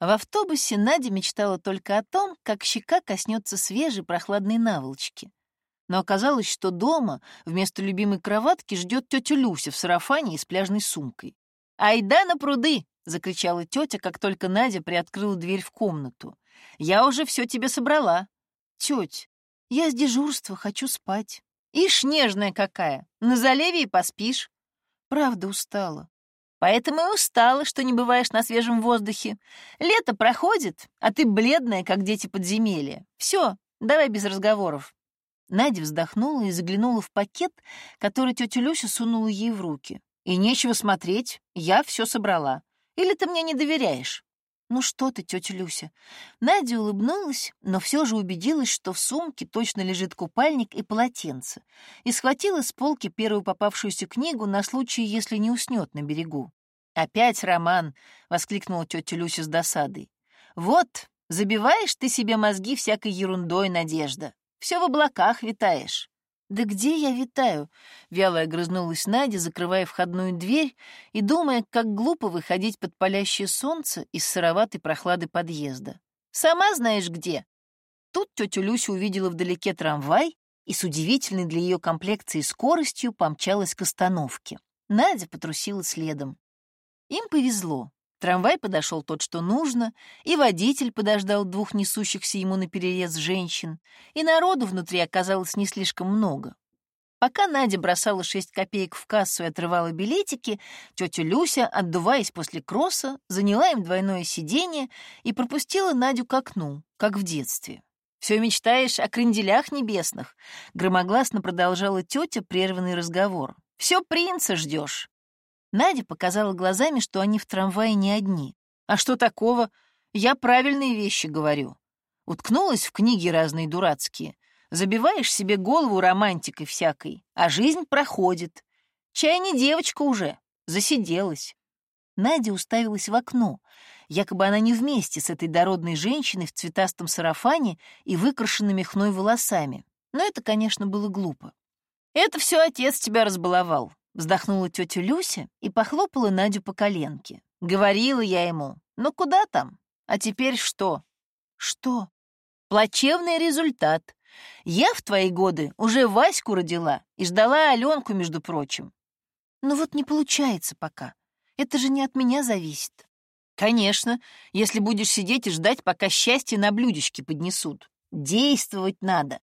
В автобусе Надя мечтала только о том, как щека коснется свежей прохладной наволочки. Но оказалось, что дома вместо любимой кроватки ждет тетя Люся в сарафане и с пляжной сумкой. «Айда на пруды!» — закричала тетя, как только Надя приоткрыла дверь в комнату. «Я уже все тебе собрала». «Теть, я с дежурства хочу спать». «Ишь, нежная какая! На заливе и поспишь». «Правда устала». «Поэтому и устала, что не бываешь на свежем воздухе. Лето проходит, а ты бледная, как дети подземелья. Все, давай без разговоров». Надя вздохнула и заглянула в пакет, который тетя Люся сунула ей в руки. «И нечего смотреть, я все собрала. Или ты мне не доверяешь?» «Ну что ты, тетя Люся?» Надя улыбнулась, но все же убедилась, что в сумке точно лежит купальник и полотенце, и схватила с полки первую попавшуюся книгу на случай, если не уснет на берегу. «Опять роман!» — воскликнула тетя Люся с досадой. «Вот, забиваешь ты себе мозги всякой ерундой, Надежда. Все в облаках витаешь». «Да где я витаю?» — вяло огрызнулась Надя, закрывая входную дверь и думая, как глупо выходить под палящее солнце из сыроватой прохлады подъезда. «Сама знаешь где?» Тут тетя Люся увидела вдалеке трамвай и с удивительной для ее комплекции скоростью помчалась к остановке. Надя потрусила следом. Им повезло. Трамвай подошел тот, что нужно, и водитель подождал двух несущихся ему наперерез женщин, и народу внутри оказалось не слишком много. Пока Надя бросала шесть копеек в кассу и отрывала билетики, тетя Люся, отдуваясь после кросса, заняла им двойное сиденье и пропустила Надю к окну, как в детстве. «Все мечтаешь о кренделях небесных», — громогласно продолжала тетя прерванный разговор. «Все принца ждешь. Надя показала глазами, что они в трамвае не одни. «А что такого? Я правильные вещи говорю». Уткнулась в книги разные дурацкие. Забиваешь себе голову романтикой всякой, а жизнь проходит. Чай не девочка уже, засиделась. Надя уставилась в окно. Якобы она не вместе с этой дородной женщиной в цветастом сарафане и выкрашенными хной волосами. Но это, конечно, было глупо. «Это все отец тебя разбаловал. Вздохнула тетя Люся и похлопала Надю по коленке. Говорила я ему, ну куда там? А теперь что? Что? Плачевный результат. Я в твои годы уже Ваську родила и ждала Аленку, между прочим. Ну вот не получается пока. Это же не от меня зависит. Конечно, если будешь сидеть и ждать, пока счастье на блюдечке поднесут. Действовать надо.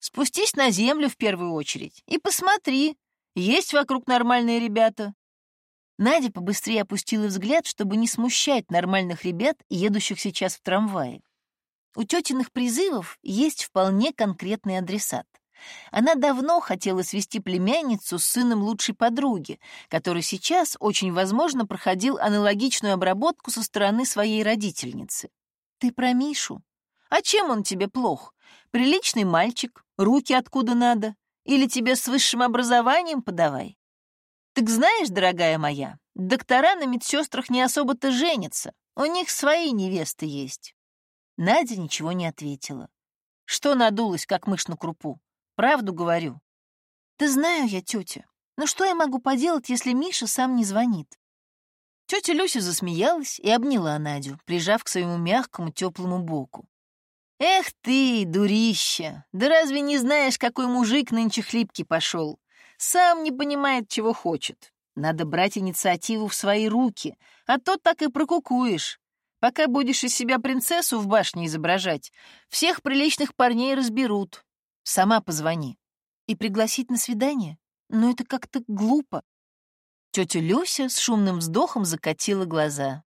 Спустись на землю в первую очередь и посмотри, есть вокруг нормальные ребята?» Надя побыстрее опустила взгляд, чтобы не смущать нормальных ребят, едущих сейчас в трамвае. У тетиных призывов есть вполне конкретный адресат. Она давно хотела свести племянницу с сыном лучшей подруги, который сейчас, очень возможно, проходил аналогичную обработку со стороны своей родительницы. «Ты про Мишу? А чем он тебе плох? Приличный мальчик, руки откуда надо. Или тебе с высшим образованием подавай? Так знаешь, дорогая моя, доктора на медсестрах не особо-то женятся. У них свои невесты есть. Надя ничего не ответила. Что надулась, как мышь на крупу? Правду говорю. Да знаю я, тетя. Но что я могу поделать, если Миша сам не звонит? Тетя Люся засмеялась и обняла Надю, прижав к своему мягкому теплому боку. «Эх ты, дурища! Да разве не знаешь, какой мужик нынче хлипкий пошел? Сам не понимает, чего хочет. Надо брать инициативу в свои руки, а то так и прокукуешь. Пока будешь из себя принцессу в башне изображать, всех приличных парней разберут. Сама позвони. И пригласить на свидание? Но это как-то глупо. Тетя Люся с шумным вздохом закатила глаза.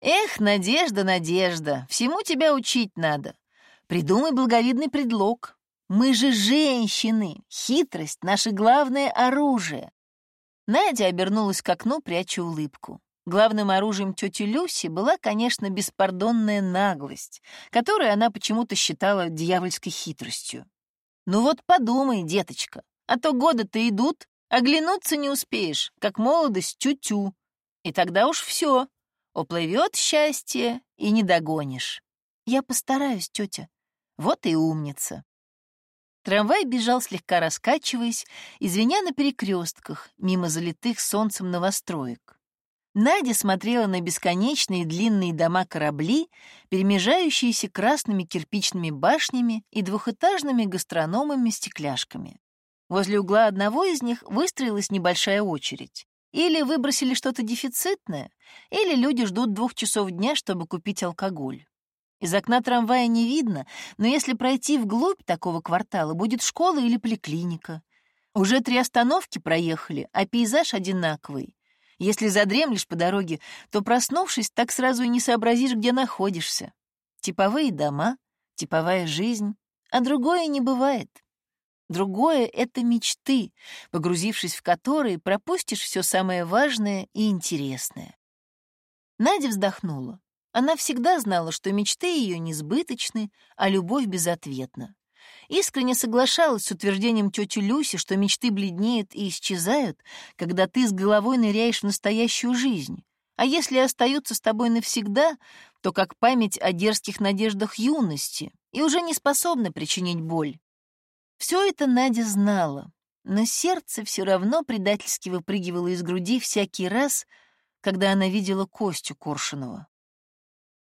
«Эх, Надежда, Надежда, всему тебя учить надо. Придумай благовидный предлог. Мы же женщины. Хитрость — наше главное оружие. Надя обернулась к окну, пряча улыбку. Главным оружием тети Люси была, конечно, беспардонная наглость, которую она почему-то считала дьявольской хитростью. «Ну вот подумай, деточка, а то годы-то идут, оглянуться не успеешь, как молодость тю-тю. И тогда уж все, уплывет счастье и не догонишь». «Я постараюсь, тетя», вот и умница. Трамвай бежал слегка раскачиваясь, извиня на перекрестках, мимо залитых солнцем новостроек. Надя смотрела на бесконечные длинные дома-корабли, перемежающиеся красными кирпичными башнями и двухэтажными гастрономами-стекляшками. Возле угла одного из них выстроилась небольшая очередь. Или выбросили что-то дефицитное, или люди ждут двух часов дня, чтобы купить алкоголь. Из окна трамвая не видно, но если пройти вглубь такого квартала, будет школа или поликлиника. Уже три остановки проехали, а пейзаж одинаковый. Если задремлешь по дороге, то, проснувшись, так сразу и не сообразишь, где находишься. Типовые дома, типовая жизнь, а другое не бывает. Другое — это мечты, погрузившись в которые, пропустишь все самое важное и интересное. Надя вздохнула. Она всегда знала, что мечты ее несбыточны, а любовь безответна. Искренне соглашалась с утверждением тети Люси, что мечты бледнеют и исчезают, когда ты с головой ныряешь в настоящую жизнь. А если остаются с тобой навсегда, то как память о дерзких надеждах юности и уже не способна причинить боль. Все это Надя знала, но сердце все равно предательски выпрыгивало из груди всякий раз, когда она видела Костю Коршунова.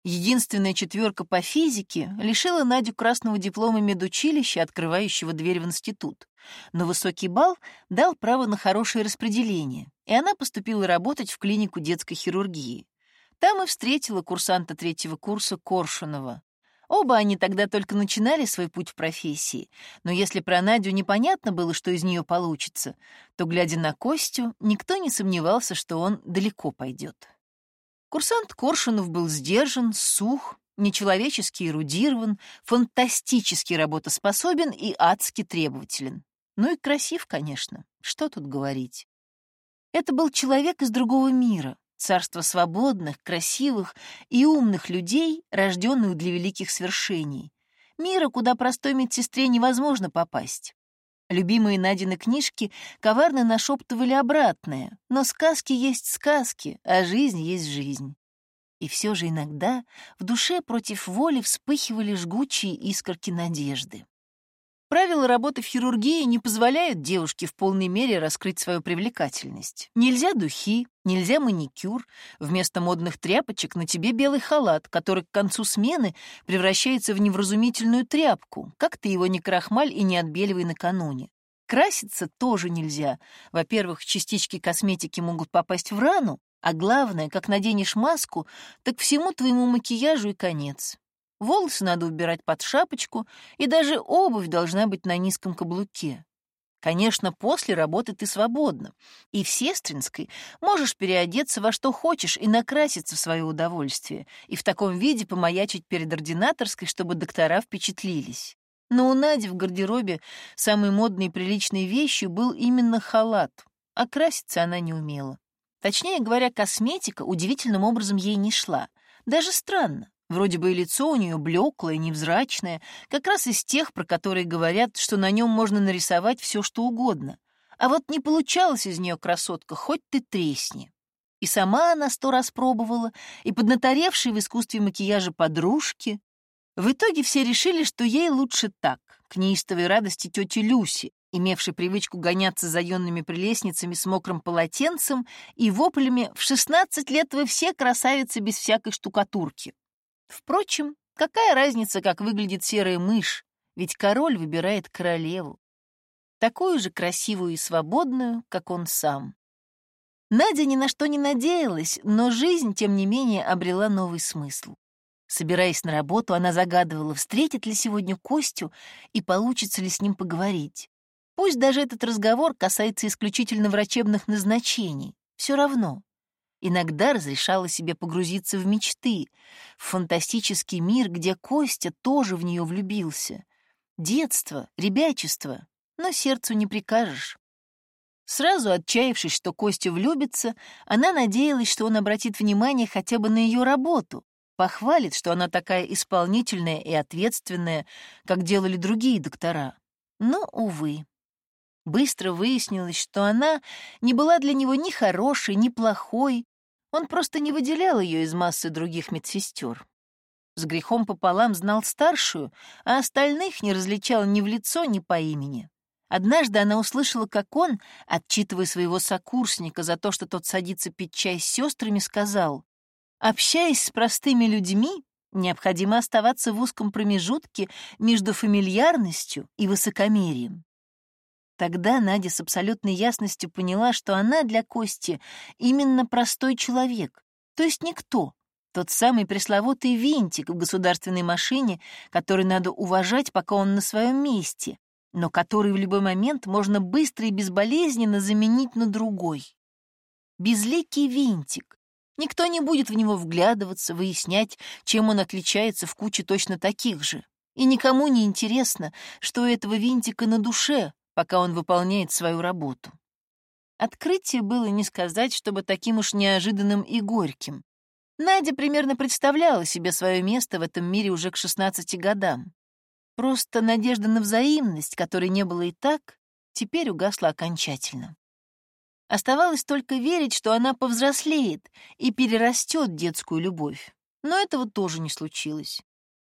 Единственная четверка по физике лишила Надю красного диплома медучилища, открывающего дверь в институт. Но высокий балл дал право на хорошее распределение, и она поступила работать в клинику детской хирургии. Там и встретила курсанта третьего курса Коршунова. Оба они тогда только начинали свой путь в профессии, но если про Надю непонятно было, что из нее получится, то, глядя на Костю, никто не сомневался, что он далеко пойдет. Курсант Коршунов был сдержан, сух, нечеловечески эрудирован, фантастически работоспособен и адски требователен. Ну и красив, конечно, что тут говорить. Это был человек из другого мира, царство свободных, красивых и умных людей, рожденных для великих свершений. Мира, куда простой медсестре невозможно попасть. Любимые Надины книжки коварно нашептывали обратное, но сказки есть сказки, а жизнь есть жизнь. И все же иногда в душе против воли вспыхивали жгучие искорки надежды. Правила работы в хирургии не позволяют девушке в полной мере раскрыть свою привлекательность. Нельзя духи, нельзя маникюр, вместо модных тряпочек на тебе белый халат, который к концу смены превращается в невразумительную тряпку, как ты его не крахмаль и не отбеливай накануне. Краситься тоже нельзя. Во-первых, частички косметики могут попасть в рану, а главное, как наденешь маску, так всему твоему макияжу и конец. Волосы надо убирать под шапочку, и даже обувь должна быть на низком каблуке. Конечно, после работы ты свободна, и в Сестринской можешь переодеться во что хочешь и накраситься в свое удовольствие, и в таком виде помаячить перед ординаторской, чтобы доктора впечатлились. Но у Нади в гардеробе самой модной и приличной вещью был именно халат, а краситься она не умела. Точнее говоря, косметика удивительным образом ей не шла. Даже странно. Вроде бы и лицо у нее блеклое, невзрачное, как раз из тех, про которые говорят, что на нем можно нарисовать все, что угодно. А вот не получалось из нее красотка, хоть ты тресни. И сама она сто раз пробовала, и поднаторевшие в искусстве макияжа подружки. В итоге все решили, что ей лучше так, к неистовой радости тети Люси, имевшей привычку гоняться за юными прелестницами с мокрым полотенцем и воплями «В шестнадцать лет вы все красавицы без всякой штукатурки». Впрочем, какая разница, как выглядит серая мышь, ведь король выбирает королеву. Такую же красивую и свободную, как он сам. Надя ни на что не надеялась, но жизнь, тем не менее, обрела новый смысл. Собираясь на работу, она загадывала, встретит ли сегодня Костю и получится ли с ним поговорить. Пусть даже этот разговор касается исключительно врачебных назначений, все равно. Иногда разрешала себе погрузиться в мечты, в фантастический мир, где Костя тоже в нее влюбился. Детство, ребячество, но сердцу не прикажешь. Сразу отчаявшись, что Костя влюбится, она надеялась, что он обратит внимание хотя бы на ее работу, похвалит, что она такая исполнительная и ответственная, как делали другие доктора. Но, увы. Быстро выяснилось, что она не была для него ни хорошей, ни плохой, он просто не выделял ее из массы других медсестер. С грехом пополам знал старшую, а остальных не различал ни в лицо, ни по имени. Однажды она услышала, как он, отчитывая своего сокурсника за то, что тот садится пить чай с сестрами, сказал, «Общаясь с простыми людьми, необходимо оставаться в узком промежутке между фамильярностью и высокомерием». Тогда Надя с абсолютной ясностью поняла, что она для Кости именно простой человек, то есть никто, тот самый пресловутый винтик в государственной машине, который надо уважать, пока он на своем месте, но который в любой момент можно быстро и безболезненно заменить на другой. Безликий винтик. Никто не будет в него вглядываться, выяснять, чем он отличается в куче точно таких же. И никому не интересно, что у этого винтика на душе, пока он выполняет свою работу. Открытие было не сказать, чтобы таким уж неожиданным и горьким. Надя примерно представляла себе свое место в этом мире уже к 16 годам. Просто надежда на взаимность, которой не было и так, теперь угасла окончательно. Оставалось только верить, что она повзрослеет и перерастет детскую любовь. Но этого тоже не случилось.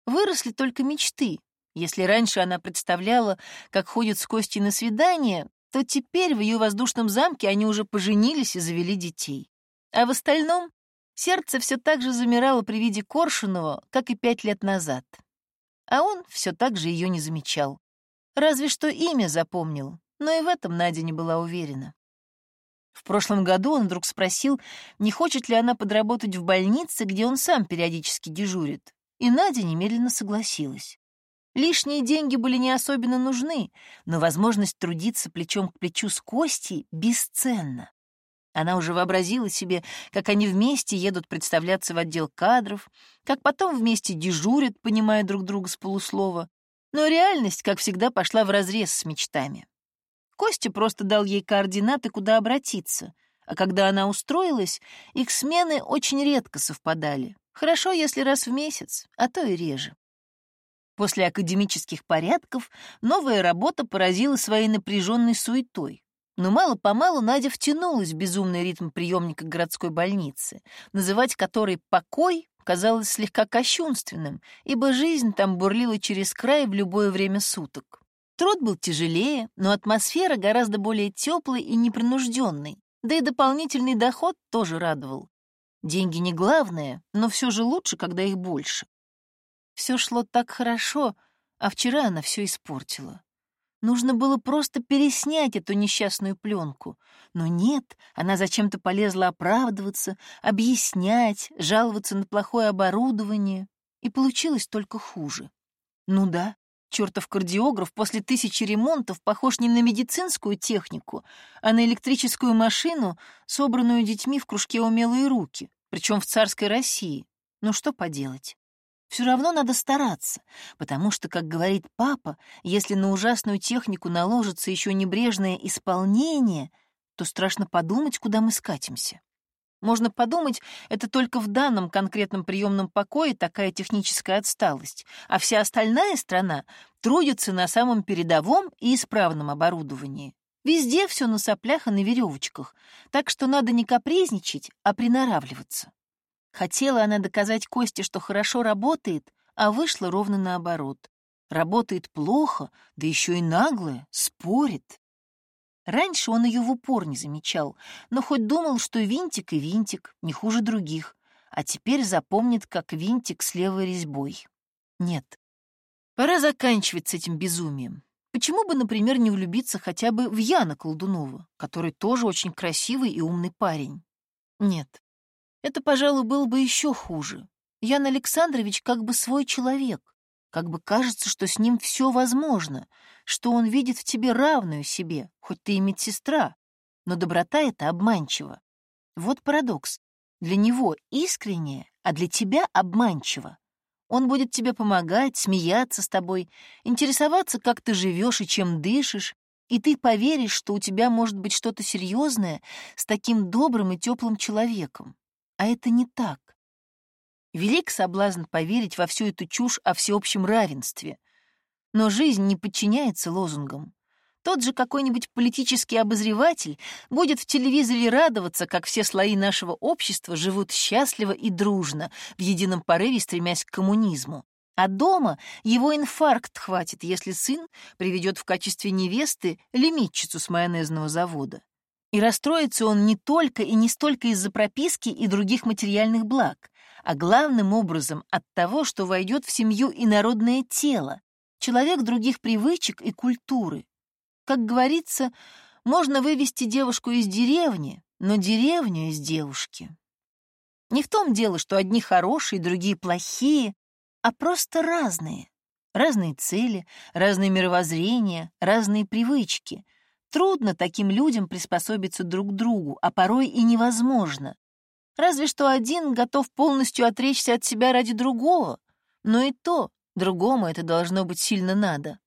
Выросли только мечты. Если раньше она представляла, как ходит с Костей на свидание, то теперь в ее воздушном замке они уже поженились и завели детей. А в остальном сердце все так же замирало при виде Коршунова, как и пять лет назад а он все так же ее не замечал. Разве что имя запомнил, но и в этом Надя не была уверена. В прошлом году он вдруг спросил, не хочет ли она подработать в больнице, где он сам периодически дежурит, и Надя немедленно согласилась. Лишние деньги были не особенно нужны, но возможность трудиться плечом к плечу с Костей бесценна. Она уже вообразила себе, как они вместе едут представляться в отдел кадров, как потом вместе дежурят, понимая друг друга с полуслова. Но реальность, как всегда, пошла вразрез с мечтами. Костя просто дал ей координаты, куда обратиться, а когда она устроилась, их смены очень редко совпадали. Хорошо, если раз в месяц, а то и реже. После академических порядков новая работа поразила своей напряженной суетой. Но мало-помалу Надя втянулась в безумный ритм приемника городской больницы, называть который «покой» казалось слегка кощунственным, ибо жизнь там бурлила через край в любое время суток. Труд был тяжелее, но атмосфера гораздо более теплой и непринужденной, да и дополнительный доход тоже радовал. Деньги не главное, но все же лучше, когда их больше. Все шло так хорошо, а вчера она все испортила. Нужно было просто переснять эту несчастную пленку. Но нет, она зачем-то полезла оправдываться, объяснять, жаловаться на плохое оборудование. И получилось только хуже. Ну да, чертов кардиограф после тысячи ремонтов похож не на медицинскую технику, а на электрическую машину, собранную детьми в кружке «Умелые руки», причем в царской России. Ну что поделать? Все равно надо стараться, потому что, как говорит папа, если на ужасную технику наложится еще небрежное исполнение, то страшно подумать, куда мы скатимся. Можно подумать, это только в данном конкретном приемном покое такая техническая отсталость, а вся остальная страна трудится на самом передовом и исправном оборудовании. Везде все на соплях и на веревочках, так что надо не капризничать, а приноравливаться. Хотела она доказать Косте, что хорошо работает, а вышло ровно наоборот. Работает плохо, да еще и наглая, спорит. Раньше он ее в упор не замечал, но хоть думал, что винтик и винтик, не хуже других, а теперь запомнит, как винтик с левой резьбой. Нет, пора заканчивать с этим безумием. Почему бы, например, не влюбиться хотя бы в Яна Колдунова, который тоже очень красивый и умный парень? Нет, это, пожалуй, было бы еще хуже. Ян Александрович как бы свой человек, как бы кажется, что с ним все возможно, что он видит в тебе равную себе, хоть ты и медсестра, но доброта эта обманчива. Вот парадокс. Для него искренне, а для тебя обманчиво. Он будет тебе помогать, смеяться с тобой, интересоваться, как ты живешь и чем дышишь, и ты поверишь, что у тебя может быть что-то серьезное с таким добрым и теплым человеком. А это не так. Велик соблазн поверить во всю эту чушь о всеобщем равенстве. Но жизнь не подчиняется лозунгам. Тот же какой-нибудь политический обозреватель будет в телевизоре радоваться, как все слои нашего общества живут счастливо и дружно, в едином порыве стремясь к коммунизму. А дома его инфаркт хватит, если сын приведет в качестве невесты лимитчицу с майонезного завода. И расстроится он не только и не столько из-за прописки и других материальных благ, а главным образом от того, что войдет в семью инородное тело, человек других привычек и культуры. Как говорится, можно вывести девушку из деревни, но деревню из девушки. Не в том дело, что одни хорошие, другие плохие, а просто разные. Разные цели, разные мировоззрения, разные привычки. Трудно таким людям приспособиться друг к другу, а порой и невозможно. Разве что один готов полностью отречься от себя ради другого, но и то другому это должно быть сильно надо.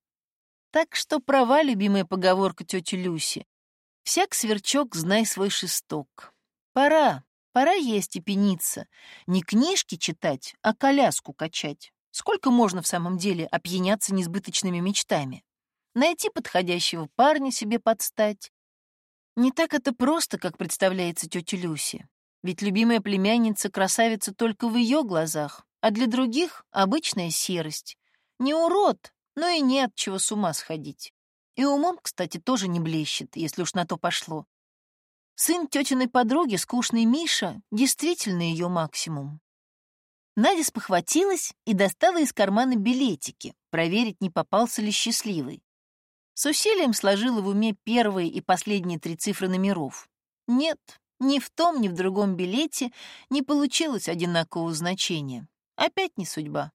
Так что права любимая поговорка тети Люси. Всяк сверчок, знай свой шесток. Пора, Пора есть и пениться. Не книжки читать, а коляску качать. Сколько можно в самом деле опьяняться несбыточными мечтами? Найти подходящего парня себе подстать. Не так это просто, как представляется тетя Люси. Ведь любимая племянница красавица только в ее глазах, а для других — обычная серость. Не урод, но и нет чего с ума сходить. И умом, кстати, тоже не блещет, если уж на то пошло. Сын тетиной подруги, скучный Миша, действительно ее максимум. Надя спохватилась и достала из кармана билетики, проверить, не попался ли счастливый. С усилием сложила в уме первые и последние три цифры номеров. Нет, ни в том, ни в другом билете не получилось одинакового значения. Опять не судьба.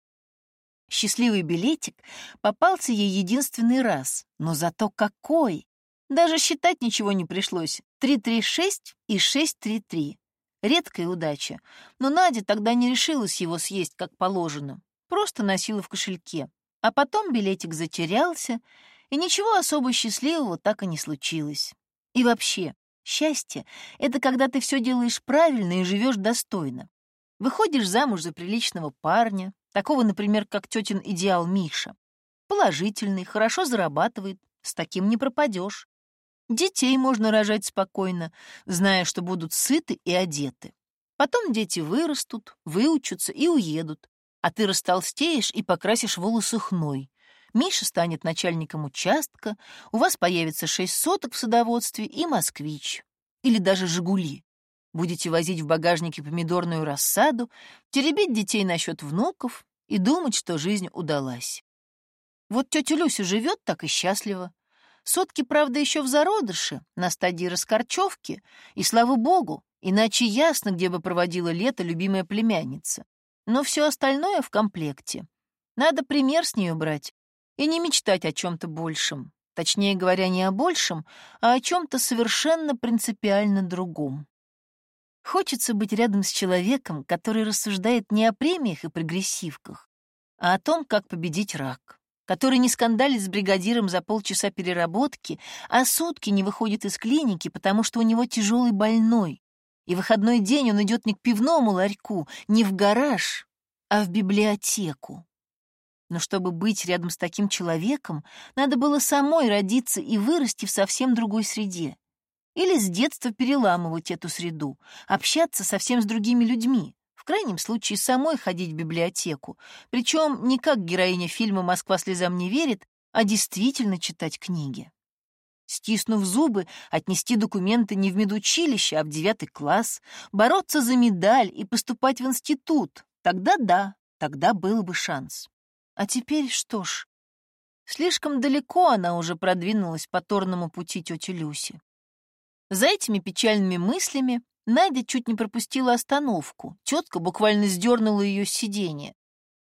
Счастливый билетик попался ей единственный раз, но зато какой! Даже считать ничего не пришлось. 336 и 633. Редкая удача. Но Надя тогда не решилась его съесть, как положено. Просто носила в кошельке. А потом билетик затерялся, и ничего особо счастливого так и не случилось. И вообще, счастье — это когда ты все делаешь правильно и живешь достойно. Выходишь замуж за приличного парня, такого, например, как тетин идеал Миша. Положительный, хорошо зарабатывает, с таким не пропадешь. Детей можно рожать спокойно, зная, что будут сыты и одеты. Потом дети вырастут, выучатся и уедут, а ты растолстеешь и покрасишь волосы хной. Миша станет начальником участка, у вас появится шесть соток в садоводстве и москвич. Или даже «Жигули». Будете возить в багажнике помидорную рассаду, теребить детей насчет внуков и думать, что жизнь удалась. Вот тетя Люся живет так и счастливо. Сотки, правда, еще в зародыше, на стадии раскорчевки, и, слава богу, иначе ясно, где бы проводила лето любимая племянница. Но все остальное в комплекте. Надо пример с нее брать и не мечтать о чем-то большем. Точнее говоря, не о большем, а о чем-то совершенно принципиально другом. Хочется быть рядом с человеком, который рассуждает не о премиях и прогрессивках, а о том, как победить рак который не скандалит с бригадиром за полчаса переработки, а сутки не выходит из клиники, потому что у него тяжелый больной. И выходной день он идет не к пивному ларьку, не в гараж, а в библиотеку. Но чтобы быть рядом с таким человеком, надо было самой родиться и вырасти в совсем другой среде. Или с детства переламывать эту среду, общаться совсем с другими людьми, в крайнем случае, самой ходить в библиотеку. Причем не как героиня фильма «Москва слезам не верит», а действительно читать книги. Стиснув зубы, отнести документы не в медучилище, а в девятый класс, бороться за медаль и поступать в институт. Тогда да, тогда был бы шанс. А теперь что ж, слишком далеко она уже продвинулась по торному пути тети Люси. За этими печальными мыслями Надя чуть не пропустила остановку. Тетка буквально сдернула ее с сиденья.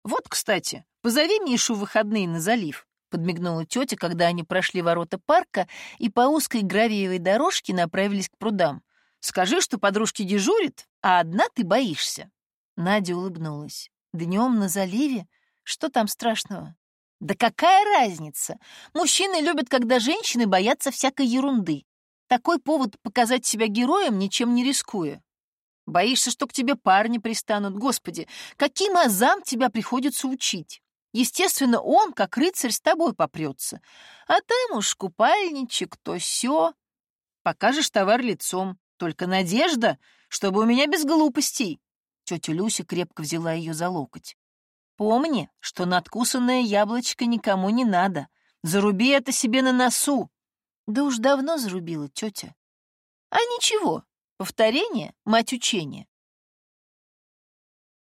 «Вот, кстати, позови Мишу в выходные на залив», — подмигнула тетя, когда они прошли ворота парка и по узкой гравиевой дорожке направились к прудам. «Скажи, что подружки дежурят, а одна ты боишься». Надя улыбнулась. «Днем на заливе? Что там страшного?» «Да какая разница? Мужчины любят, когда женщины боятся всякой ерунды. Такой повод показать себя героем, ничем не рискуя. Боишься, что к тебе парни пристанут. Господи, каким азам тебя приходится учить? Естественно, он, как рыцарь, с тобой попрется. А там уж купальничек, то все. Покажешь товар лицом. Только надежда, чтобы у меня без глупостей. Тетя Люся крепко взяла ее за локоть. Помни, что надкусанное яблочко никому не надо. Заруби это себе на носу. Да уж давно зарубила тетя. А ничего, повторение — мать учения.